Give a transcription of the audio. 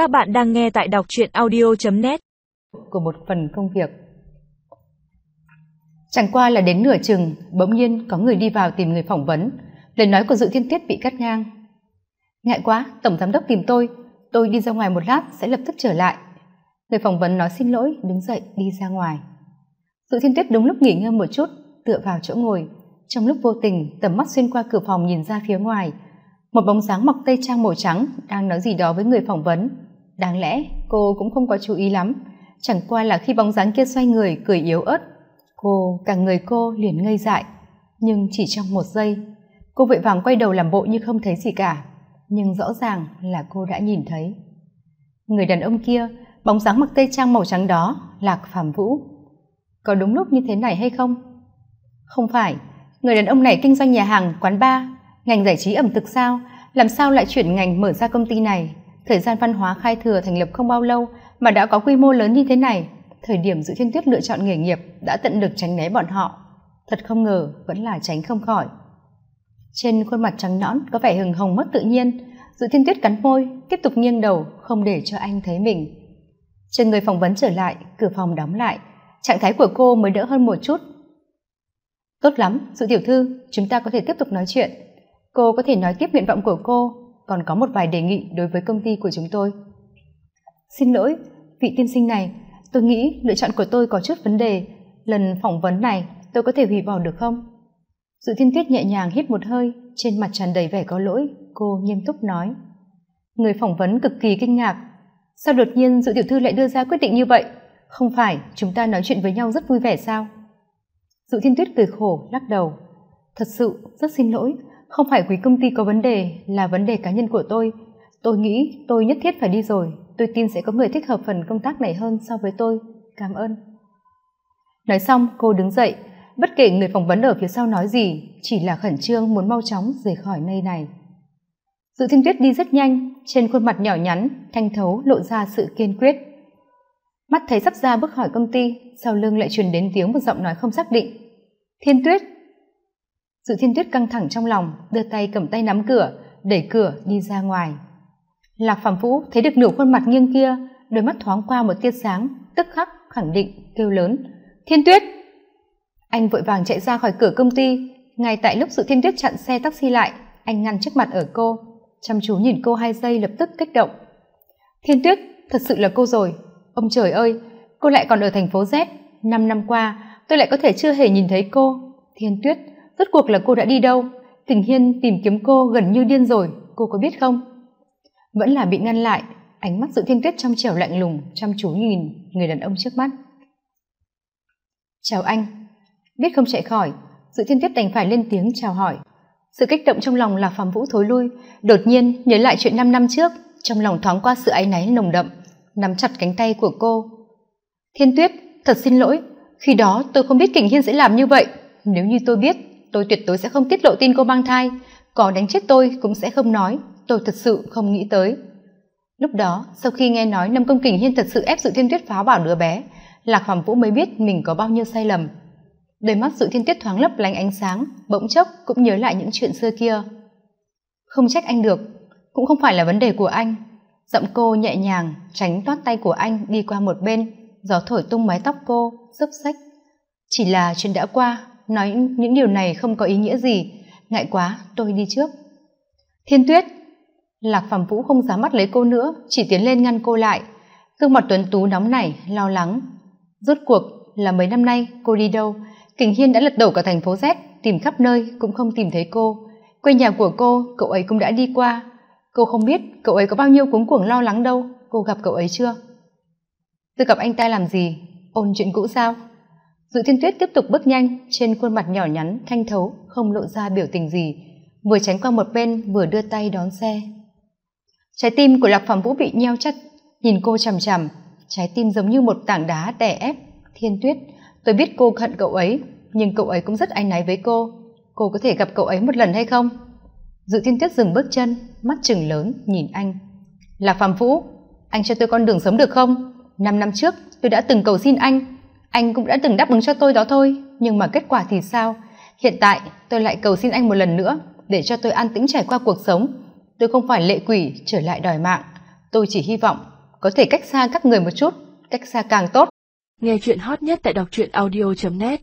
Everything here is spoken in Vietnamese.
Các bạn đang nghe tại đọc truyện audio.net Của một phần công việc Chẳng qua là đến nửa chừng, bỗng nhiên có người đi vào tìm người phỏng vấn. Lời nói của Dự Thiên Tiết bị cắt ngang. Ngại quá, Tổng Giám đốc tìm tôi. Tôi đi ra ngoài một lát, sẽ lập tức trở lại. Người phỏng vấn nói xin lỗi, đứng dậy đi ra ngoài. Dự Thiên Tiết đúng lúc nghỉ ngơi một chút, tựa vào chỗ ngồi. Trong lúc vô tình, tầm mắt xuyên qua cửa phòng nhìn ra phía ngoài, một bóng dáng mặc tây trang màu trắng đang nói gì đó với người phỏng vấn đáng lẽ cô cũng không có chú ý lắm. Chẳng qua là khi bóng dáng kia xoay người, cười yếu ớt, cô, cả người cô liền ngây dại. Nhưng chỉ trong một giây, cô vội vàng quay đầu làm bộ như không thấy gì cả. Nhưng rõ ràng là cô đã nhìn thấy. Người đàn ông kia, bóng dáng mặc tây trang màu trắng đó, lạc phàm vũ. Có đúng lúc như thế này hay không? Không phải. Người đàn ông này kinh doanh nhà hàng, quán bar. Ngành giải trí ẩm thực sao? Làm sao lại chuyển ngành mở ra công ty này? Thời gian văn hóa khai thừa thành lập không bao lâu mà đã có quy mô lớn như thế này, thời điểm dự thiên tuyết lựa chọn nghề nghiệp đã tận lực tránh né bọn họ. Thật không ngờ vẫn là tránh không khỏi. Trên khuôn mặt trắng nõn có vẻ hừng hồng mất tự nhiên dự thiên tuyết cắn môi, tiếp tục nghiêng đầu, không để cho anh thấy mình. Chờ người phỏng vấn trở lại, cửa phòng đóng lại, trạng thái của cô mới đỡ hơn một chút. Tốt lắm dự tiểu thư, chúng ta có thể tiếp tục nói chuyện. Cô có thể nói tiếp nguyện vọng của cô còn có một vài đề nghị đối với công ty của chúng tôi. Xin lỗi, vị tiên sinh này. Tôi nghĩ lựa chọn của tôi có chút vấn đề. Lần phỏng vấn này, tôi có thể hủy bỏ được không? Dự thiên tuyết nhẹ nhàng hít một hơi, trên mặt tràn đầy vẻ có lỗi, cô nghiêm túc nói. Người phỏng vấn cực kỳ kinh ngạc. Sao đột nhiên dự tiểu thư lại đưa ra quyết định như vậy? Không phải, chúng ta nói chuyện với nhau rất vui vẻ sao? Dự thiên tuyết cười khổ, lắc đầu. Thật sự, rất xin lỗi không phải quý công ty có vấn đề, là vấn đề cá nhân của tôi. Tôi nghĩ tôi nhất thiết phải đi rồi. Tôi tin sẽ có người thích hợp phần công tác này hơn so với tôi. Cảm ơn. Nói xong, cô đứng dậy. Bất kể người phỏng vấn ở phía sau nói gì, chỉ là khẩn trương muốn mau chóng rời khỏi nơi này. Dự thiên tuyết đi rất nhanh, trên khuôn mặt nhỏ nhắn, thanh thấu lộ ra sự kiên quyết. Mắt thấy sắp ra bước khỏi công ty, sau lưng lại truyền đến tiếng một giọng nói không xác định. Thiên tuyết! Dự thiên tuyết căng thẳng trong lòng, đưa tay cầm tay nắm cửa, đẩy cửa đi ra ngoài. Lạc Phạm vũ thấy được nửa khuôn mặt nghiêng kia, đôi mắt thoáng qua một tia sáng, tức khắc khẳng định, kêu lớn, thiên tuyết! Anh vội vàng chạy ra khỏi cửa công ty. Ngay tại lúc sự thiên tuyết chặn xe taxi lại, anh ngăn trước mặt ở cô. Chăm chú nhìn cô hai giây lập tức kích động. Thiên tuyết, thật sự là cô rồi. Ông trời ơi, cô lại còn ở thành phố z. Năm năm qua, tôi lại có thể chưa hề nhìn thấy cô. Thiên tuyết rốt cuộc là cô đã đi đâu? Tình hiên tìm kiếm cô gần như điên rồi, cô có biết không? Vẫn là bị ngăn lại, ánh mắt sự thiên tuyết trong trẻo lạnh lùng, chăm chú nhìn người đàn ông trước mắt. Chào anh. Biết không chạy khỏi, sự thiên tuyết đành phải lên tiếng chào hỏi. Sự kích động trong lòng là phàm vũ thối lui, đột nhiên nhớ lại chuyện năm năm trước, trong lòng thoáng qua sự áy náy nồng đậm, nắm chặt cánh tay của cô. Thiên tuyết, thật xin lỗi, khi đó tôi không biết kình hiên sẽ làm như vậy, nếu như tôi biết tôi tuyệt đối sẽ không tiết lộ tin cô mang thai. Có đánh chết tôi cũng sẽ không nói. Tôi thật sự không nghĩ tới. Lúc đó, sau khi nghe nói năm công kình hiên thật sự ép sự thiên tuyết pháo bảo đứa bé, lạc hoàng vũ mới biết mình có bao nhiêu sai lầm. Đôi mắt sự thiên tuyết thoáng lấp lánh ánh sáng, bỗng chốc cũng nhớ lại những chuyện xưa kia. Không trách anh được, cũng không phải là vấn đề của anh. Giọng cô nhẹ nhàng, tránh toát tay của anh đi qua một bên, gió thổi tung mái tóc cô xấp xách chỉ là chuyện đã qua nói những điều này không có ý nghĩa gì. Ngại quá, tôi đi trước. Thiên tuyết, lạc phàm vũ không dám mắt lấy cô nữa, chỉ tiến lên ngăn cô lại. Gương mặt tuấn tú nóng nảy, lo lắng. Rốt cuộc là mấy năm nay, cô đi đâu? Kình hiên đã lật đổ cả thành phố z, tìm khắp nơi cũng không tìm thấy cô. Quê nhà của cô, cậu ấy cũng đã đi qua. Cô không biết cậu ấy có bao nhiêu cuống cuồng lo lắng đâu. Cô gặp cậu ấy chưa? Tôi gặp anh ta làm gì? Ôn chuyện cũ sao? Dự thiên tuyết tiếp tục bước nhanh trên khuôn mặt nhỏ nhắn, thanh thấu, không lộ ra biểu tình gì. Vừa tránh qua một bên, vừa đưa tay đón xe. Trái tim của lạc phạm vũ bị nheo chặt nhìn cô chằm chằm. Trái tim giống như một tảng đá đè ép thiên tuyết. Tôi biết cô hận cậu ấy, nhưng cậu ấy cũng rất áy náy với cô. Cô có thể gặp cậu ấy một lần hay không? Dự thiên tuyết dừng bước chân, mắt chừng lớn, nhìn anh. Lạc phạm vũ, anh cho tôi con đường sống được không? Năm năm trước, tôi đã từng cầu xin anh anh cũng đã từng đáp ứng cho tôi đó thôi, nhưng mà kết quả thì sao? Hiện tại, tôi lại cầu xin anh một lần nữa để cho tôi an tĩnh trải qua cuộc sống. Tôi không phải lệ quỷ, trở lại đòi mạng. Tôi chỉ hy vọng có thể cách xa các người một chút, cách xa càng tốt. Nghe chuyện hot nhất tại đọc truyện audio net.